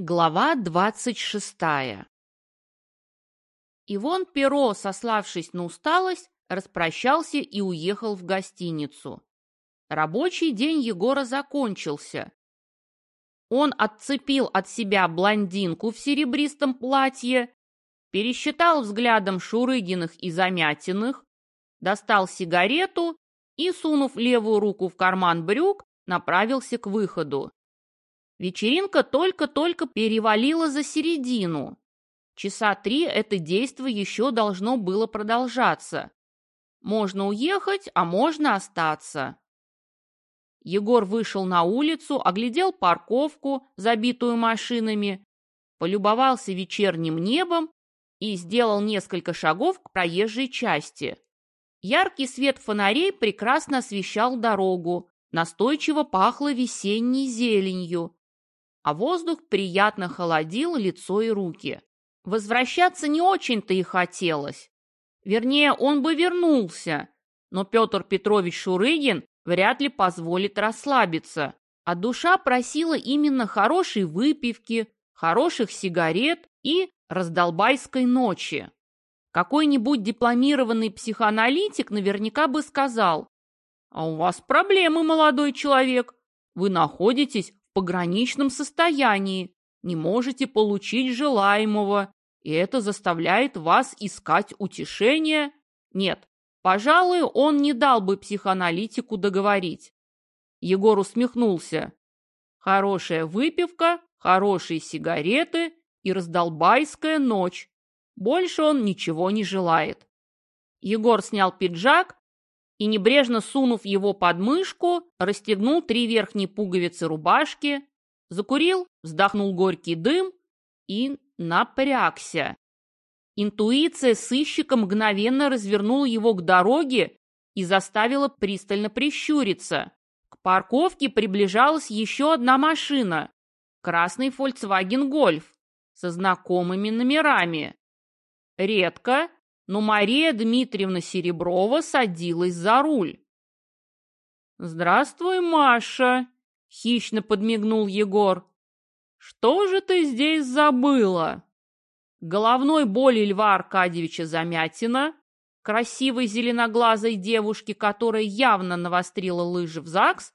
Глава двадцать шестая Ивон Перо, сославшись на усталость, распрощался и уехал в гостиницу. Рабочий день Егора закончился. Он отцепил от себя блондинку в серебристом платье, пересчитал взглядом Шурыгиных и Замятиных, достал сигарету и, сунув левую руку в карман брюк, направился к выходу. Вечеринка только-только перевалила за середину. Часа три это действие еще должно было продолжаться. Можно уехать, а можно остаться. Егор вышел на улицу, оглядел парковку, забитую машинами, полюбовался вечерним небом и сделал несколько шагов к проезжей части. Яркий свет фонарей прекрасно освещал дорогу, настойчиво пахло весенней зеленью, а воздух приятно холодил лицо и руки. Возвращаться не очень-то и хотелось. Вернее, он бы вернулся, но Петр Петрович Шурыгин вряд ли позволит расслабиться, а душа просила именно хорошей выпивки, хороших сигарет и раздолбайской ночи. Какой-нибудь дипломированный психоаналитик наверняка бы сказал, «А у вас проблемы, молодой человек. Вы находитесь пограничном состоянии, не можете получить желаемого, и это заставляет вас искать утешение? Нет, пожалуй, он не дал бы психоаналитику договорить. Егор усмехнулся. Хорошая выпивка, хорошие сигареты и раздолбайская ночь. Больше он ничего не желает. Егор снял пиджак и, небрежно сунув его под мышку, расстегнул три верхние пуговицы рубашки, закурил, вздохнул горький дым и напрягся. Интуиция сыщика мгновенно развернула его к дороге и заставила пристально прищуриться. К парковке приближалась еще одна машина – красный Volkswagen Golf со знакомыми номерами. Редко, но Мария Дмитриевна Сереброва садилась за руль. «Здравствуй, Маша!» — хищно подмигнул Егор. «Что же ты здесь забыла?» Головной боли Льва Аркадьевича Замятина, красивой зеленоглазой девушки, которая явно навострила лыжи в ЗАГС,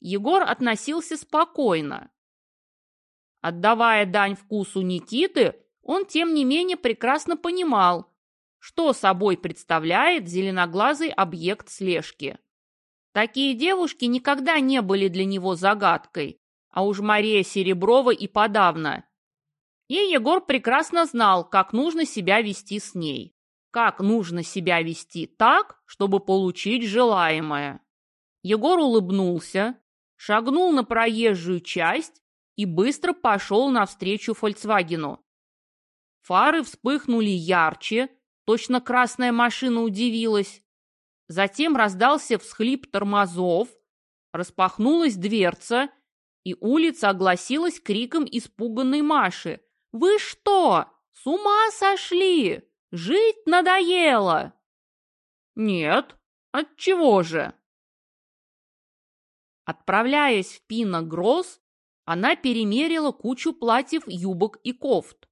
Егор относился спокойно. Отдавая дань вкусу Никиты, он, тем не менее, прекрасно понимал, что собой представляет зеленоглазый объект слежки. Такие девушки никогда не были для него загадкой, а уж Мария Сереброва и подавно. И Егор прекрасно знал, как нужно себя вести с ней. Как нужно себя вести так, чтобы получить желаемое. Егор улыбнулся, шагнул на проезжую часть и быстро пошел навстречу «Фольксвагену». Фары вспыхнули ярче, Точно красная машина удивилась. Затем раздался всхлип тормозов, распахнулась дверца, и улица огласилась криком испуганной Маши. «Вы что, с ума сошли? Жить надоело!» «Нет, отчего же?» Отправляясь в Пино-Гросс, она перемерила кучу платьев, юбок и кофт.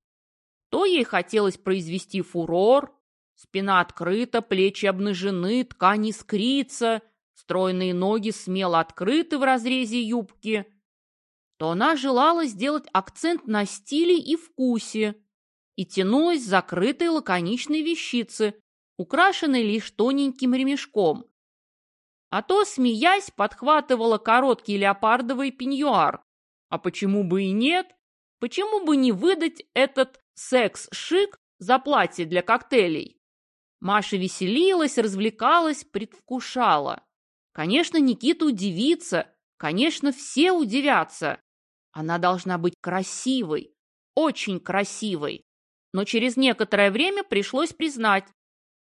То ей хотелось произвести фурор, Спина открыта, плечи обнажены, ткань искрится, стройные ноги смело открыты в разрезе юбки, то она желала сделать акцент на стиле и вкусе и тянулась закрытой лаконичной вещице, украшенной лишь тоненьким ремешком. А то, смеясь, подхватывала короткий леопардовый пеньюар. А почему бы и нет? Почему бы не выдать этот секс-шик за платье для коктейлей? Маша веселилась, развлекалась, предвкушала. Конечно, Никита удивится, конечно, все удивятся. Она должна быть красивой, очень красивой. Но через некоторое время пришлось признать,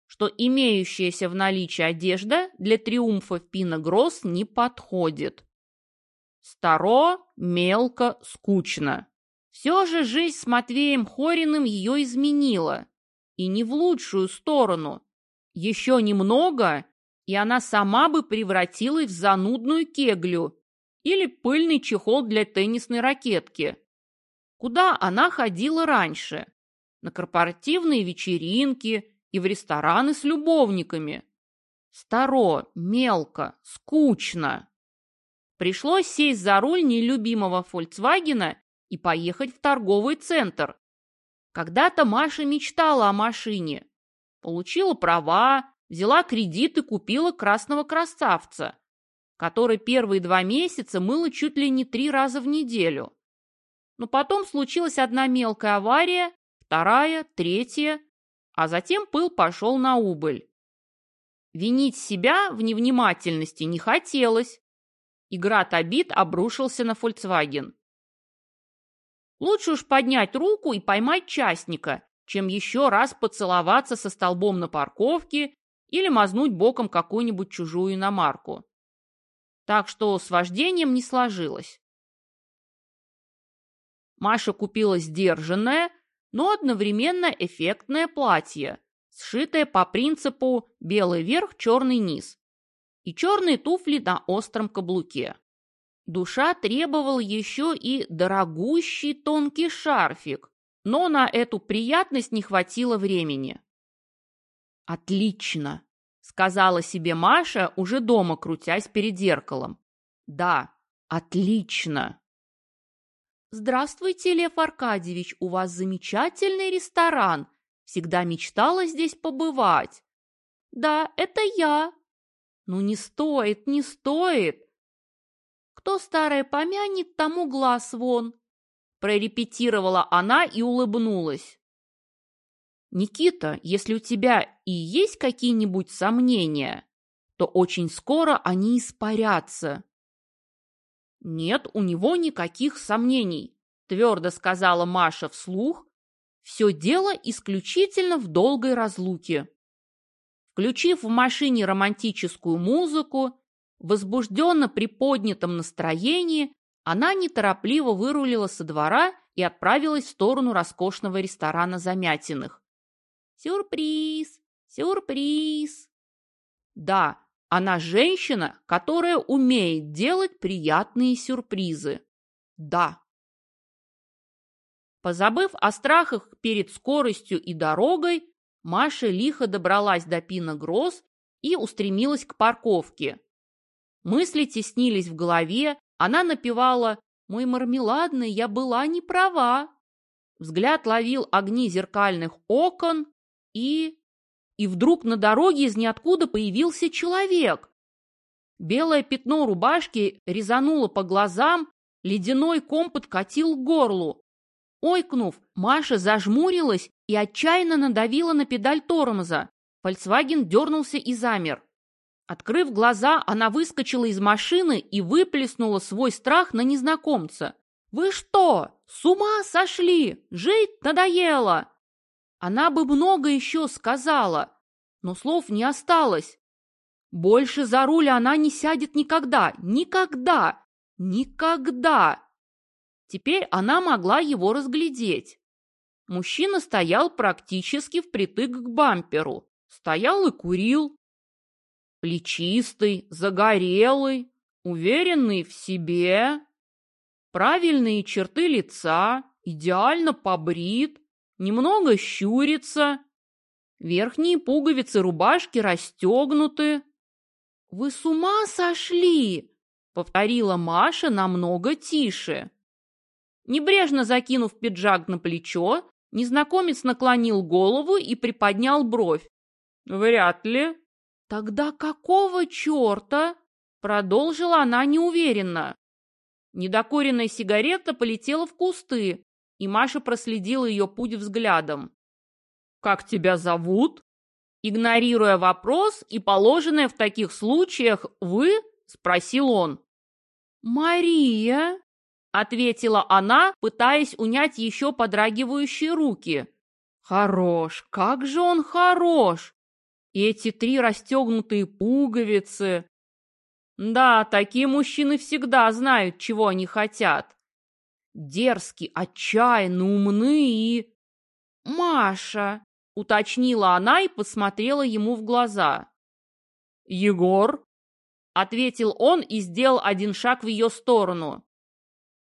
что имеющаяся в наличии одежда для триумфа в Пино-Гросс не подходит. Старо, мелко, скучно. Все же жизнь с Матвеем Хориным ее изменила. И не в лучшую сторону. Еще немного, и она сама бы превратилась в занудную кеглю или пыльный чехол для теннисной ракетки. куда она ходила раньше, на корпоративные вечеринки и в рестораны с любовниками. Старо, мелко, скучно. Пришлось сесть за руль нелюбимого «Фольксвагена» и поехать в торговый центр. Когда-то Маша мечтала о машине. Получила права, взяла кредит и купила красного красавца, который первые два месяца мыла чуть ли не три раза в неделю. Но потом случилась одна мелкая авария, вторая, третья, а затем пыл пошел на убыль. Винить себя в невнимательности не хотелось. И град обид обрушился на Volkswagen. Лучше уж поднять руку и поймать частника, чем еще раз поцеловаться со столбом на парковке или мазнуть боком какую-нибудь чужую иномарку. Так что с вождением не сложилось. Маша купила сдержанное, но одновременно эффектное платье, сшитое по принципу белый верх, черный низ и черные туфли на остром каблуке. Душа требовала еще и дорогущий тонкий шарфик, но на эту приятность не хватило времени. «Отлично!» — сказала себе Маша, уже дома крутясь перед зеркалом. «Да, отлично!» «Здравствуйте, Лев Аркадьевич, у вас замечательный ресторан. Всегда мечтала здесь побывать». «Да, это я». «Ну не стоит, не стоит. Кто старое помянет, тому глаз вон. Прорепетировала она и улыбнулась. Никита, если у тебя и есть какие-нибудь сомнения, то очень скоро они испарятся. Нет у него никаких сомнений, твердо сказала Маша вслух. Все дело исключительно в долгой разлуке. Включив в машине романтическую музыку, возбужденно приподнятом настроении, она неторопливо вырулила со двора и отправилась в сторону роскошного ресторана Замятиных. Сюрприз! Сюрприз! Да, она женщина, которая умеет делать приятные сюрпризы. Да. Позабыв о страхах перед скоростью и дорогой, Маша лихо добралась до Пина Гросс и устремилась к парковке. Мысли теснились в голове, она напевала «Мой мармеладный, я была не права». Взгляд ловил огни зеркальных окон и... И вдруг на дороге из ниоткуда появился человек. Белое пятно рубашки резануло по глазам, ледяной ком подкатил к горлу. Ойкнув, Маша зажмурилась и отчаянно надавила на педаль тормоза. Фольксваген дернулся и замер. Открыв глаза, она выскочила из машины и выплеснула свой страх на незнакомца. «Вы что, с ума сошли? Жить надоело!» Она бы много еще сказала, но слов не осталось. Больше за руль она не сядет никогда, никогда, никогда. Теперь она могла его разглядеть. Мужчина стоял практически впритык к бамперу. Стоял и курил, Плечистый, загорелый, уверенный в себе. Правильные черты лица, идеально побрит, немного щурится. Верхние пуговицы рубашки расстегнуты. «Вы с ума сошли!» — повторила Маша намного тише. Небрежно закинув пиджак на плечо, незнакомец наклонил голову и приподнял бровь. «Вряд ли», «Тогда какого черта?» — продолжила она неуверенно. Недокуренная сигарета полетела в кусты, и Маша проследила ее путь взглядом. «Как тебя зовут?» Игнорируя вопрос и положенное в таких случаях «вы?» — спросил он. «Мария!» — ответила она, пытаясь унять еще подрагивающие руки. «Хорош! Как же он хорош! И эти три расстегнутые пуговицы. Да, такие мужчины всегда знают, чего они хотят. Дерзкие, отчаянно умны и... «Маша!» — уточнила она и посмотрела ему в глаза. «Егор?» — ответил он и сделал один шаг в ее сторону.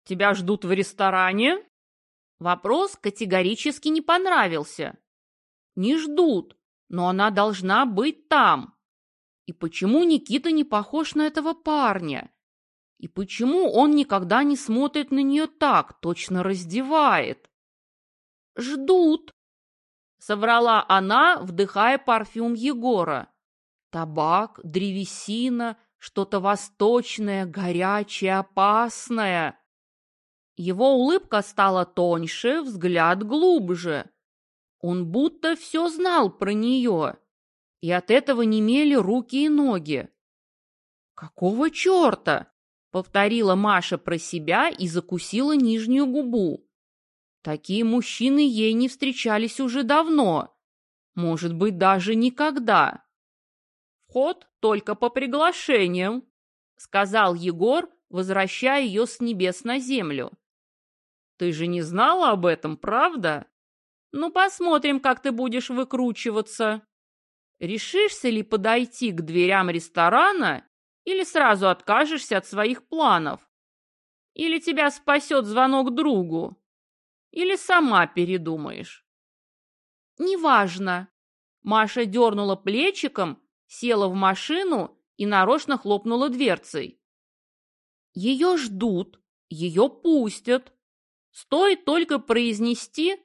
«Тебя ждут в ресторане?» Вопрос категорически не понравился. Не ждут, но она должна быть там. И почему Никита не похож на этого парня? И почему он никогда не смотрит на нее так, точно раздевает? Ждут, соврала она, вдыхая парфюм Егора. Табак, древесина, что-то восточное, горячее, опасное. Его улыбка стала тоньше, взгляд глубже. Он будто все знал про нее, и от этого немели руки и ноги. «Какого черта?» — повторила Маша про себя и закусила нижнюю губу. Такие мужчины ей не встречались уже давно, может быть, даже никогда. «Вход только по приглашениям», — сказал Егор, возвращая ее с небес на землю. Ты же не знала об этом, правда? Ну, посмотрим, как ты будешь выкручиваться. Решишься ли подойти к дверям ресторана или сразу откажешься от своих планов? Или тебя спасет звонок другу? Или сама передумаешь? Неважно. Маша дернула плечиком, села в машину и нарочно хлопнула дверцей. Ее ждут, ее пустят, Стоит только произнести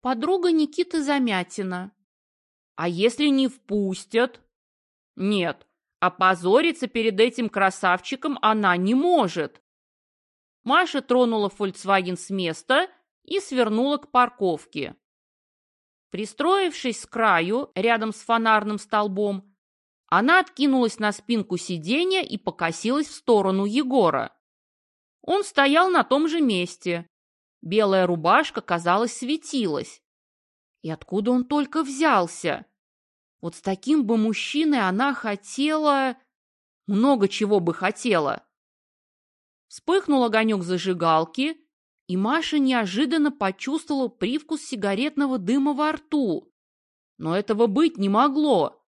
«подруга Никиты Замятина». А если не впустят? Нет, опозориться перед этим красавчиком она не может. Маша тронула Volkswagen с места и свернула к парковке. Пристроившись с краю, рядом с фонарным столбом, она откинулась на спинку сиденья и покосилась в сторону Егора. Он стоял на том же месте, Белая рубашка, казалось, светилась. И откуда он только взялся? Вот с таким бы мужчиной она хотела... Много чего бы хотела. Вспыхнул огонек зажигалки, и Маша неожиданно почувствовала привкус сигаретного дыма во рту. Но этого быть не могло.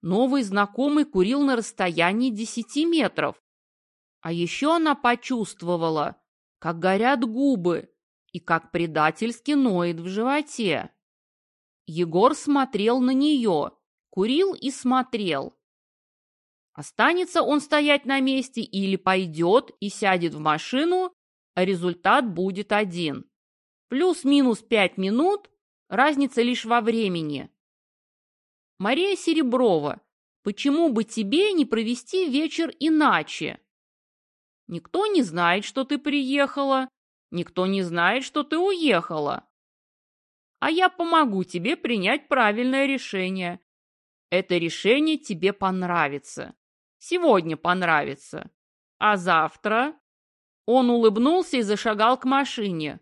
Новый знакомый курил на расстоянии десяти метров. А еще она почувствовала, как горят губы и как предательски ноет в животе. Егор смотрел на нее, курил и смотрел. Останется он стоять на месте или пойдет и сядет в машину, а результат будет один. Плюс-минус пять минут, разница лишь во времени. Мария Сереброва, почему бы тебе не провести вечер иначе? Никто не знает, что ты приехала. Никто не знает, что ты уехала. А я помогу тебе принять правильное решение. Это решение тебе понравится. Сегодня понравится. А завтра? Он улыбнулся и зашагал к машине.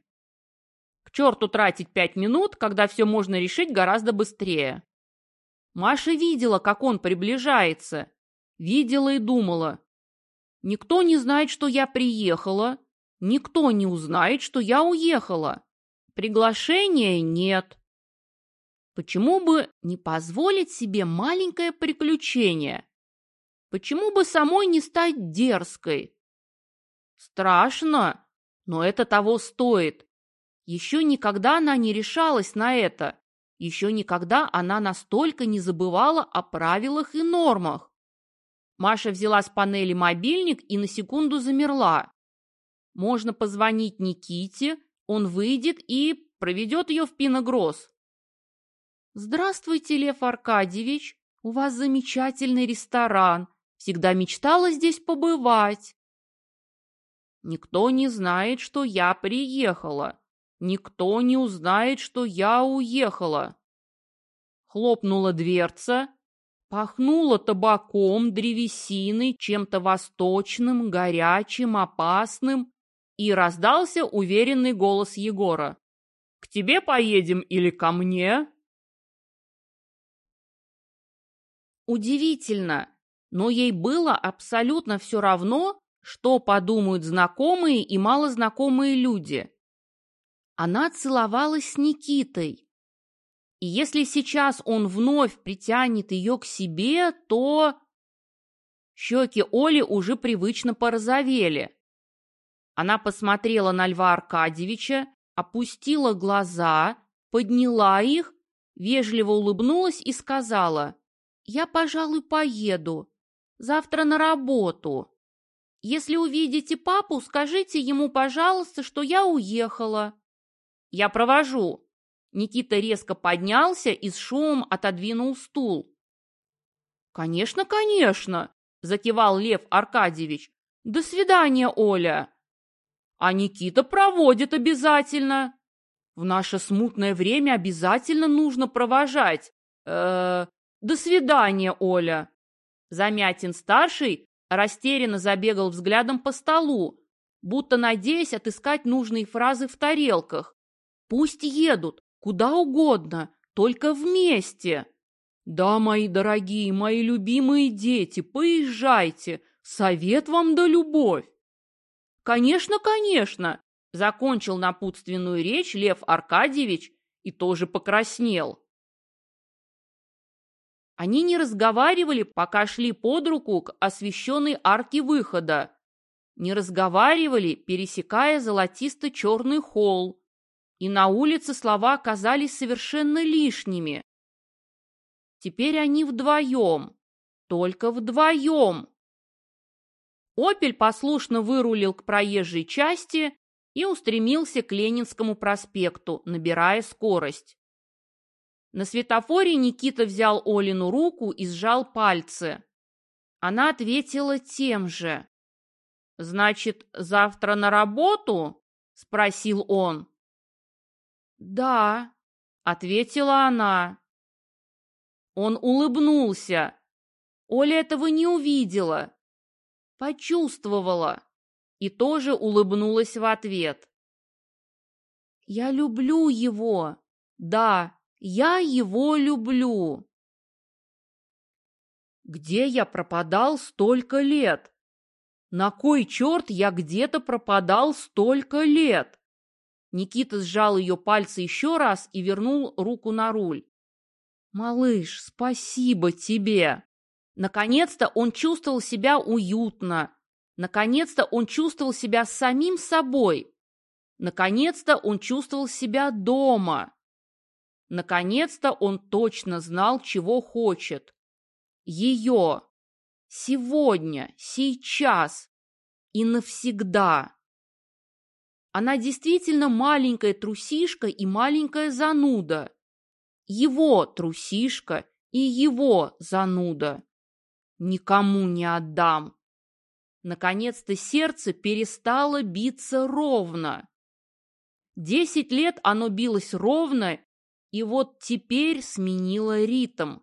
К черту тратить пять минут, когда все можно решить гораздо быстрее. Маша видела, как он приближается. Видела и думала. Никто не знает, что я приехала. Никто не узнает, что я уехала. Приглашения нет. Почему бы не позволить себе маленькое приключение? Почему бы самой не стать дерзкой? Страшно, но это того стоит. Еще никогда она не решалась на это. Еще никогда она настолько не забывала о правилах и нормах. Маша взяла с панели мобильник и на секунду замерла. Можно позвонить Никите, он выйдет и проведет ее в Пиногроз. «Здравствуйте, Лев Аркадьевич, у вас замечательный ресторан. Всегда мечтала здесь побывать». «Никто не знает, что я приехала. Никто не узнает, что я уехала». Хлопнула дверца, Пахнуло табаком, древесиной, чем-то восточным, горячим, опасным, и раздался уверенный голос Егора. «К тебе поедем или ко мне?» Удивительно, но ей было абсолютно все равно, что подумают знакомые и малознакомые люди. Она целовалась с Никитой, и если сейчас он вновь притянет ее к себе, то... Щеки Оли уже привычно порозовели. Она посмотрела на Льва Аркадьевича, опустила глаза, подняла их, вежливо улыбнулась и сказала, «Я, пожалуй, поеду. Завтра на работу. Если увидите папу, скажите ему, пожалуйста, что я уехала». «Я провожу». Никита резко поднялся и с шумом отодвинул стул. «Конечно, конечно!» – закивал Лев Аркадьевич. «До свидания, Оля!» «А Никита проводит обязательно!» «В наше смутное время обязательно нужно провожать!» э -э, «До свидания, Оля!» Замятин-старший растерянно забегал взглядом по столу, будто надеясь отыскать нужные фразы в тарелках. «Пусть едут, куда угодно, только вместе!» «Да, мои дорогие, мои любимые дети, поезжайте, совет вам да любовь!» «Конечно, конечно!» – закончил напутственную речь Лев Аркадьевич и тоже покраснел. Они не разговаривали, пока шли под руку к освещенной арке выхода. Не разговаривали, пересекая золотисто-черный холл. И на улице слова оказались совершенно лишними. Теперь они вдвоем. Только вдвоем. «Опель» послушно вырулил к проезжей части и устремился к Ленинскому проспекту, набирая скорость. На светофоре Никита взял Олину руку и сжал пальцы. Она ответила тем же. «Значит, завтра на работу?» – спросил он. «Да», – ответила она. Он улыбнулся. Оля этого не увидела. Почувствовала. И тоже улыбнулась в ответ. «Я люблю его. Да, я его люблю». Где я пропадал столько лет? На кой черт я где-то пропадал столько лет? Никита сжал ее пальцы еще раз и вернул руку на руль. «Малыш, спасибо тебе!» Наконец-то он чувствовал себя уютно. Наконец-то он чувствовал себя самим собой. Наконец-то он чувствовал себя дома. Наконец-то он точно знал, чего хочет. Ее. Сегодня, сейчас и навсегда. Она действительно маленькая трусишка и маленькая зануда его трусишка и его зануда. Никому не отдам. Наконец-то сердце перестало биться ровно. Десять лет оно билось ровно, и вот теперь сменило ритм.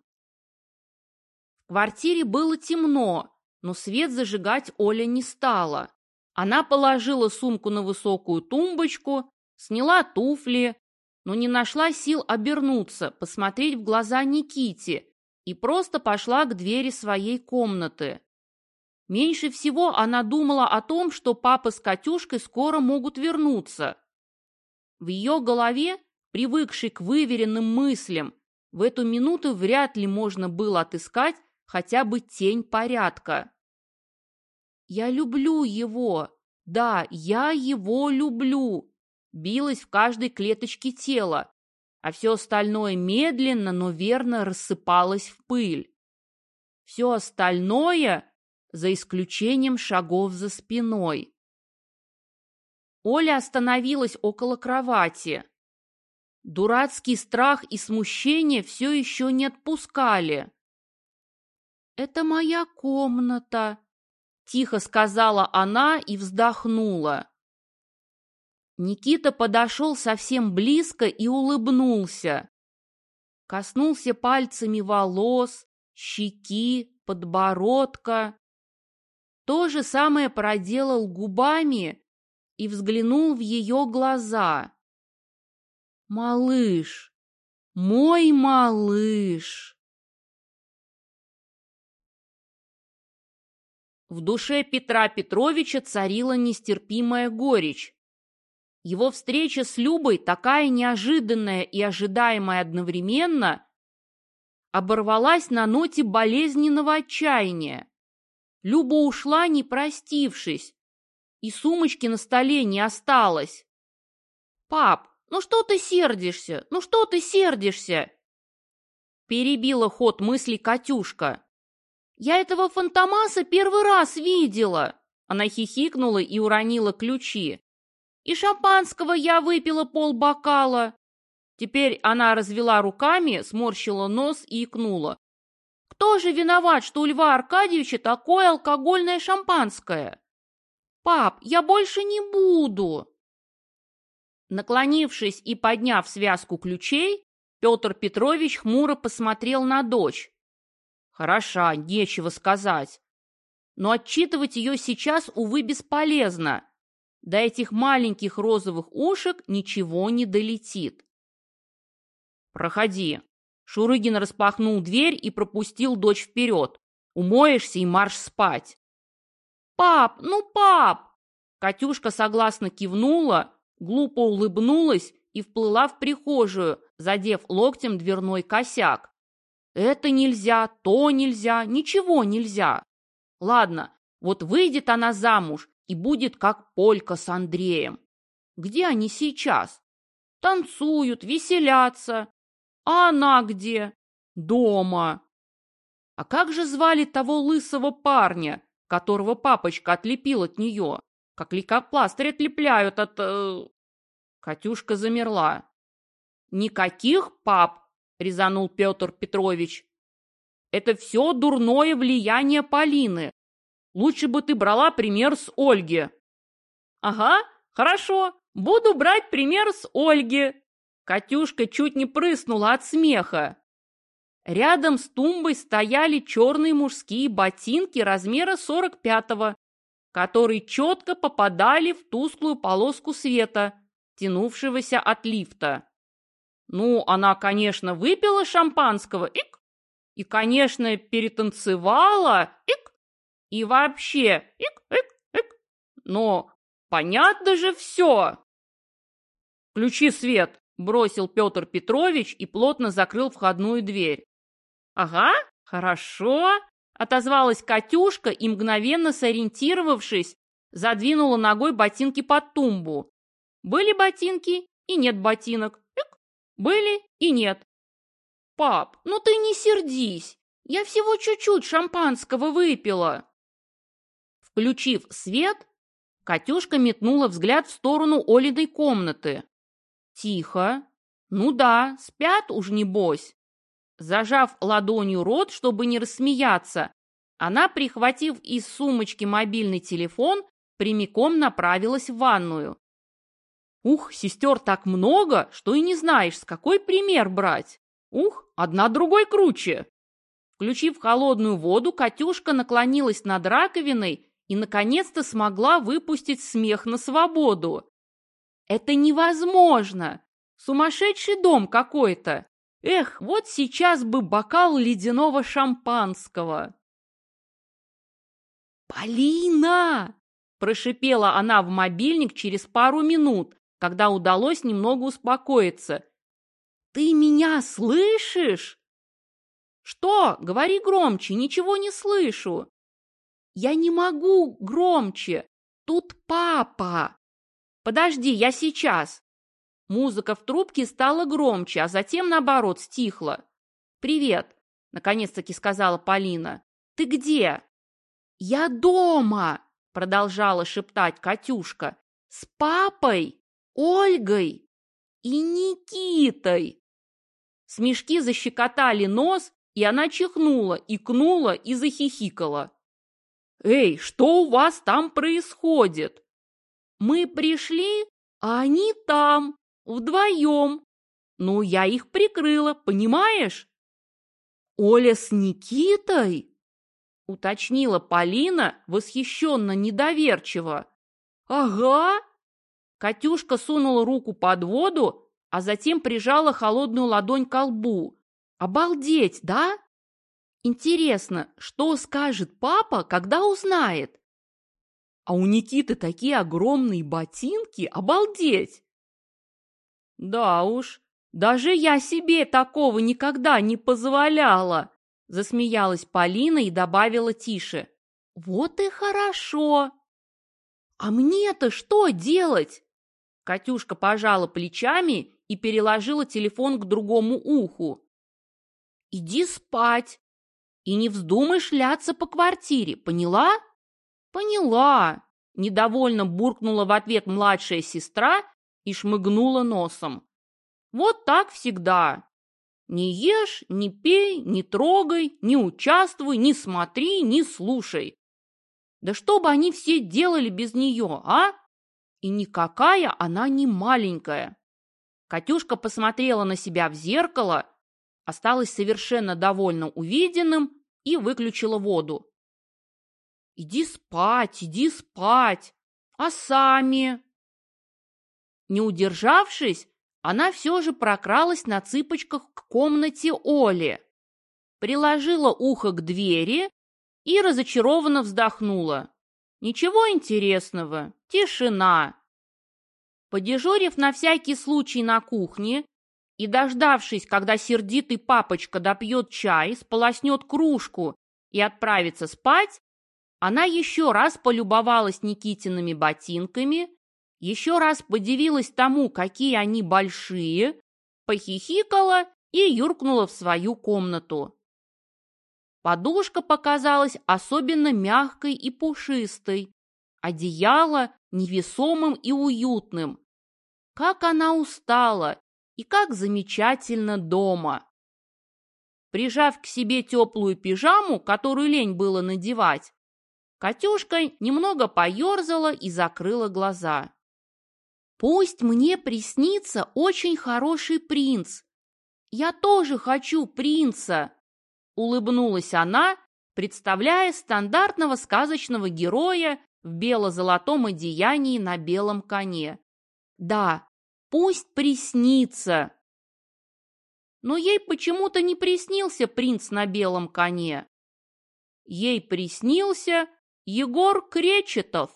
В квартире было темно, но свет зажигать Оля не стала. Она положила сумку на высокую тумбочку, сняла туфли, но не нашла сил обернуться, посмотреть в глаза Никите и просто пошла к двери своей комнаты. Меньше всего она думала о том, что папа с Катюшкой скоро могут вернуться. В ее голове, привыкшей к выверенным мыслям, в эту минуту вряд ли можно было отыскать хотя бы тень порядка. «Я люблю его! Да, я его люблю!» билось в каждой клеточке тела, а все остальное медленно, но верно рассыпалось в пыль. Все остальное, за исключением шагов за спиной. Оля остановилась около кровати. Дурацкий страх и смущение все еще не отпускали. «Это моя комната», — тихо сказала она и вздохнула. Никита подошел совсем близко и улыбнулся. Коснулся пальцами волос, щеки, подбородка. То же самое проделал губами и взглянул в ее глаза. «Малыш! Мой малыш!» В душе Петра Петровича царила нестерпимая горечь. Его встреча с Любой, такая неожиданная и ожидаемая одновременно, оборвалась на ноте болезненного отчаяния. Люба ушла, не простившись, и сумочки на столе не осталось. Пап, ну что ты сердишься? Ну что ты сердишься? Перебила ход мысли Катюшка. Я этого фантомаса первый раз видела. Она хихикнула и уронила ключи. И шампанского я выпила полбокала. Теперь она развела руками, сморщила нос и икнула. Кто же виноват, что у Льва Аркадьевича такое алкогольное шампанское? Пап, я больше не буду. Наклонившись и подняв связку ключей, Петр Петрович хмуро посмотрел на дочь. Хороша, нечего сказать. Но отчитывать ее сейчас, увы, бесполезно. До этих маленьких розовых ушек ничего не долетит. «Проходи». Шурыгин распахнул дверь и пропустил дочь вперед. «Умоешься и марш спать». «Пап, ну пап!» Катюшка согласно кивнула, глупо улыбнулась и вплыла в прихожую, задев локтем дверной косяк. Это нельзя, то нельзя, ничего нельзя. Ладно, вот выйдет она замуж и будет как Полька с Андреем. Где они сейчас? Танцуют, веселятся. А она где? Дома. А как же звали того лысого парня, которого папочка отлепил от нее? Как лейкопластырь отлепляют от... Э... Катюшка замерла. «Никаких пап!» — резанул Петр Петрович. «Это все дурное влияние Полины. Лучше бы ты брала пример с Ольги». «Ага, хорошо, буду брать пример с Ольги». Катюшка чуть не прыснула от смеха. Рядом с тумбой стояли черные мужские ботинки размера 45-го, которые четко попадали в тусклую полоску света, тянувшегося от лифта. Ну, она, конечно, выпила шампанского, ик, и, конечно, перетанцевала, ик, и вообще, ик, ик, ик, но понятно же все. Включи свет, бросил Петр Петрович и плотно закрыл входную дверь. Ага, хорошо, отозвалась Катюшка и, мгновенно сориентировавшись, задвинула ногой ботинки под тумбу. Были ботинки и нет ботинок. Были и нет. Пап, ну ты не сердись. Я всего чуть-чуть шампанского выпила. Включив свет, Катюшка метнула взгляд в сторону Олиной комнаты. Тихо. Ну да, спят уж небось. Зажав ладонью рот, чтобы не рассмеяться, она, прихватив из сумочки мобильный телефон, прямиком направилась в ванную. Ух, сестер так много, что и не знаешь, с какой пример брать. Ух, одна другой круче. Включив холодную воду, Катюшка наклонилась над раковиной и, наконец-то, смогла выпустить смех на свободу. Это невозможно! Сумасшедший дом какой-то! Эх, вот сейчас бы бокал ледяного шампанского. «Полина!» – прошипела она в мобильник через пару минут, когда удалось немного успокоиться. «Ты меня слышишь?» «Что? Говори громче, ничего не слышу!» «Я не могу громче! Тут папа!» «Подожди, я сейчас!» Музыка в трубке стала громче, а затем, наоборот, стихла. «Привет!» — наконец-таки сказала Полина. «Ты где?» «Я дома!» — продолжала шептать Катюшка. «С папой!» Ольгой и Никитой. Смешки защекотали нос, и она чихнула, икнула и захихикала. «Эй, что у вас там происходит?» «Мы пришли, а они там, вдвоем. Ну, я их прикрыла, понимаешь?» «Оля с Никитой?» — уточнила Полина восхищенно недоверчиво. «Ага, Катюшка сунула руку под воду, а затем прижала холодную ладонь к лбу. «Обалдеть, да? Интересно, что скажет папа, когда узнает?» «А у Никиты такие огромные ботинки, обалдеть!» «Да уж, даже я себе такого никогда не позволяла!» Засмеялась Полина и добавила тише. «Вот и хорошо!» «А мне-то что делать?» Катюшка пожала плечами и переложила телефон к другому уху. «Иди спать и не вздумай шляться по квартире, поняла?» «Поняла!» – недовольно буркнула в ответ младшая сестра и шмыгнула носом. «Вот так всегда. Не ешь, не пей, не трогай, не участвуй, не смотри, не слушай. Да что бы они все делали без нее, а? И никакая она не маленькая. Катюшка посмотрела на себя в зеркало, осталась совершенно довольна увиденным и выключила воду. «Иди спать, иди спать! А сами?» Не удержавшись, она все же прокралась на цыпочках к комнате Оли, приложила ухо к двери и разочарованно вздохнула. Ничего интересного, тишина. Подежурив на всякий случай на кухне и дождавшись, когда сердитый папочка допьет чай, сполоснет кружку и отправится спать, она еще раз полюбовалась Никитиными ботинками, еще раз подивилась тому, какие они большие, похихикала и юркнула в свою комнату. Подушка показалась особенно мягкой и пушистой, одеяло невесомым и уютным. Как она устала и как замечательно дома! Прижав к себе теплую пижаму, которую лень было надевать, Катюшка немного поерзала и закрыла глаза. Пусть мне приснится очень хороший принц. Я тоже хочу принца, улыбнулась она, представляя стандартного сказочного героя в бело-золотом одеянии на белом коне. Да, пусть приснится. Но ей почему-то не приснился принц на белом коне. Ей приснился Егор Кречетов.